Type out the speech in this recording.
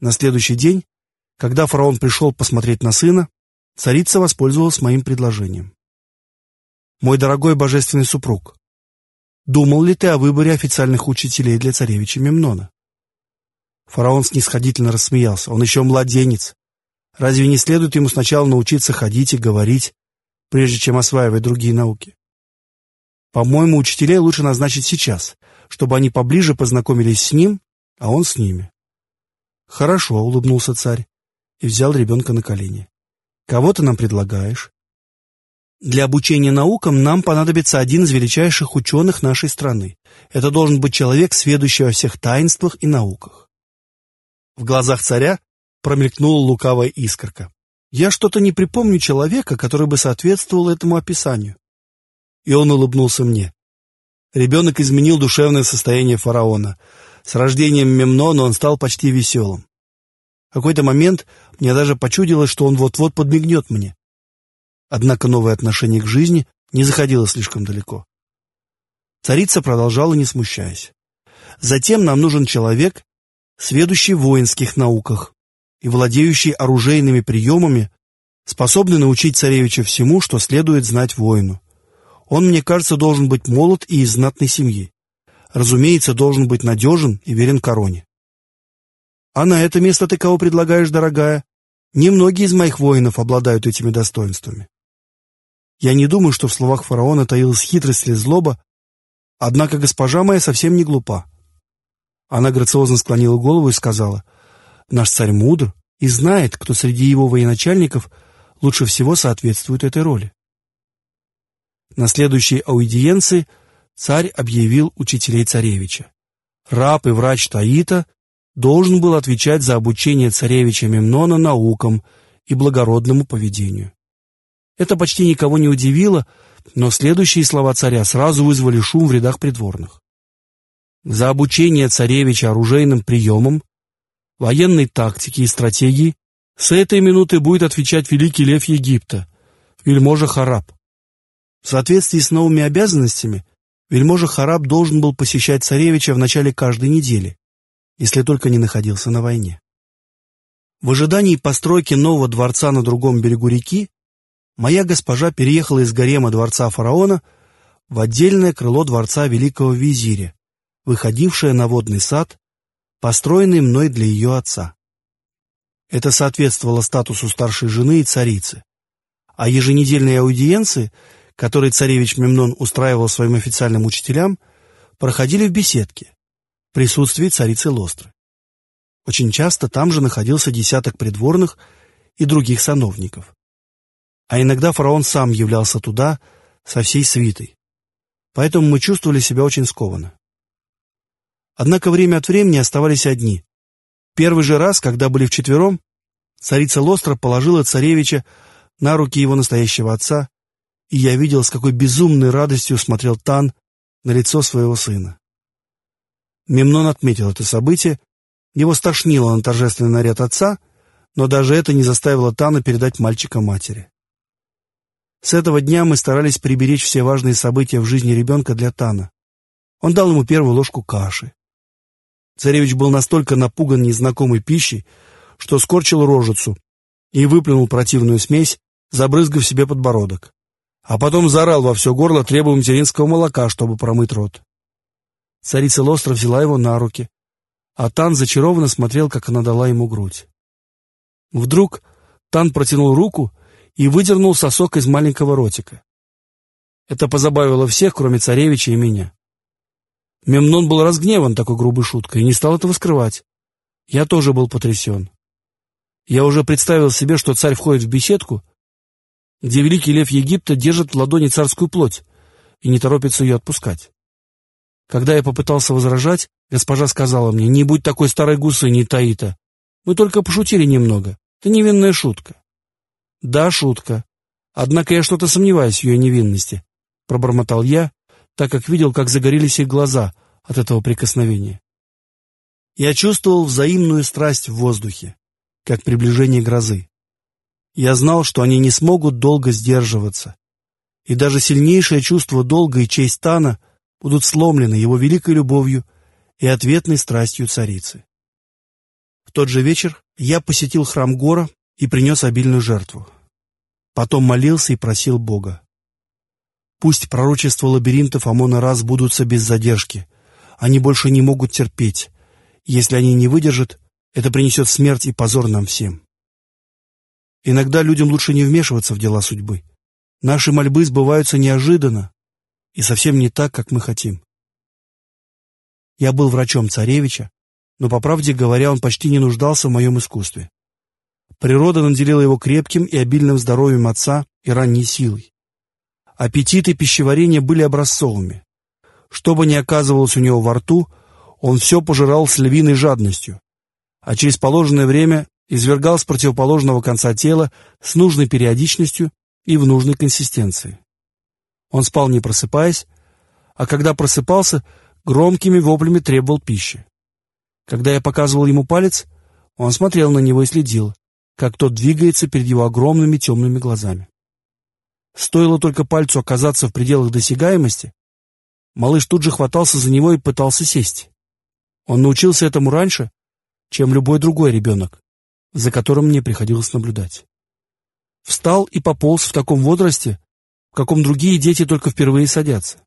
На следующий день, когда фараон пришел посмотреть на сына, царица воспользовалась моим предложением. «Мой дорогой божественный супруг, думал ли ты о выборе официальных учителей для царевича Мемнона?» Фараон снисходительно рассмеялся. «Он еще младенец. Разве не следует ему сначала научиться ходить и говорить, прежде чем осваивать другие науки? По-моему, учителей лучше назначить сейчас, чтобы они поближе познакомились с ним, а он с ними. Хорошо, улыбнулся царь и взял ребенка на колени. Кого ты нам предлагаешь? Для обучения наукам нам понадобится один из величайших ученых нашей страны. Это должен быть человек, сведущий во всех таинствах и науках. В глазах царя промелькнула лукавая искорка. Я что-то не припомню человека, который бы соответствовал этому описанию. И он улыбнулся мне. Ребенок изменил душевное состояние фараона. С рождением Мемнона он стал почти веселым. В какой-то момент мне даже почудилось, что он вот-вот подмигнет мне. Однако новое отношение к жизни не заходило слишком далеко. Царица продолжала, не смущаясь. Затем нам нужен человек, сведущий в воинских науках и владеющий оружейными приемами, способный научить царевича всему, что следует знать воину. Он, мне кажется, должен быть молод и из знатной семьи. Разумеется, должен быть надежен и верен короне. А на это место ты кого предлагаешь, дорогая? Немногие из моих воинов обладают этими достоинствами. Я не думаю, что в словах фараона таилась хитрость или злоба, однако госпожа моя совсем не глупа. Она грациозно склонила голову и сказала, «Наш царь мудр и знает, кто среди его военачальников лучше всего соответствует этой роли. На следующей аудиенции царь объявил учителей царевича. Раб и врач Таита должен был отвечать за обучение царевича Мемнона наукам и благородному поведению. Это почти никого не удивило, но следующие слова царя сразу вызвали шум в рядах придворных. За обучение царевича оружейным приемам, военной тактике и стратегии с этой минуты будет отвечать великий лев Египта, вельможа Хараб. В соответствии с новыми обязанностями, вельможа Хараб должен был посещать царевича в начале каждой недели, если только не находился на войне. В ожидании постройки нового дворца на другом берегу реки, моя госпожа переехала из гарема дворца фараона в отдельное крыло дворца великого визиря, выходившее на водный сад, построенный мной для ее отца. Это соответствовало статусу старшей жены и царицы, а еженедельные аудиенции – которые царевич Мемнон устраивал своим официальным учителям, проходили в беседке, присутствии царицы Лостры. Очень часто там же находился десяток придворных и других сановников. А иногда фараон сам являлся туда со всей свитой. Поэтому мы чувствовали себя очень скованно. Однако время от времени оставались одни. Первый же раз, когда были вчетвером, царица Лостра положила царевича на руки его настоящего отца и я видел, с какой безумной радостью смотрел Тан на лицо своего сына. Мемнон отметил это событие, его стошнило на торжественный наряд отца, но даже это не заставило Тана передать мальчика матери. С этого дня мы старались приберечь все важные события в жизни ребенка для Тана. Он дал ему первую ложку каши. Царевич был настолько напуган незнакомой пищей, что скорчил рожицу и выплюнул противную смесь, забрызгав себе подбородок а потом заорал во все горло, требуя материнского молока, чтобы промыть рот. Царица Лостра взяла его на руки, а Тан зачарованно смотрел, как она дала ему грудь. Вдруг Тан протянул руку и выдернул сосок из маленького ротика. Это позабавило всех, кроме царевича и меня. Мемнон был разгневан такой грубой шуткой и не стал этого скрывать. Я тоже был потрясен. Я уже представил себе, что царь входит в беседку где великий лев Египта держит в ладони царскую плоть и не торопится ее отпускать. Когда я попытался возражать, госпожа сказала мне, «Не будь такой старой гусыней, Таита. Мы только пошутили немного. Это невинная шутка». «Да, шутка. Однако я что-то сомневаюсь в ее невинности», — пробормотал я, так как видел, как загорелись их глаза от этого прикосновения. Я чувствовал взаимную страсть в воздухе, как приближение грозы. Я знал, что они не смогут долго сдерживаться, и даже сильнейшее чувство долга и честь Тана будут сломлены его великой любовью и ответной страстью царицы. В тот же вечер я посетил храм Гора и принес обильную жертву. Потом молился и просил Бога. Пусть пророчества лабиринтов Амона раз будутся без задержки. Они больше не могут терпеть. Если они не выдержат, это принесет смерть и позор нам всем. Иногда людям лучше не вмешиваться в дела судьбы. Наши мольбы сбываются неожиданно и совсем не так, как мы хотим. Я был врачом царевича, но, по правде говоря, он почти не нуждался в моем искусстве. Природа наделила его крепким и обильным здоровьем отца и ранней силой. Аппетиты пищеварения были образцовыми. Что бы ни оказывалось у него во рту, он все пожирал с львиной жадностью, а через положенное время извергал с противоположного конца тела с нужной периодичностью и в нужной консистенции. Он спал не просыпаясь, а когда просыпался, громкими воплями требовал пищи. Когда я показывал ему палец, он смотрел на него и следил, как тот двигается перед его огромными темными глазами. Стоило только пальцу оказаться в пределах досягаемости, малыш тут же хватался за него и пытался сесть. Он научился этому раньше, чем любой другой ребенок, за которым мне приходилось наблюдать. Встал и пополз в таком возрасте, в каком другие дети только впервые садятся.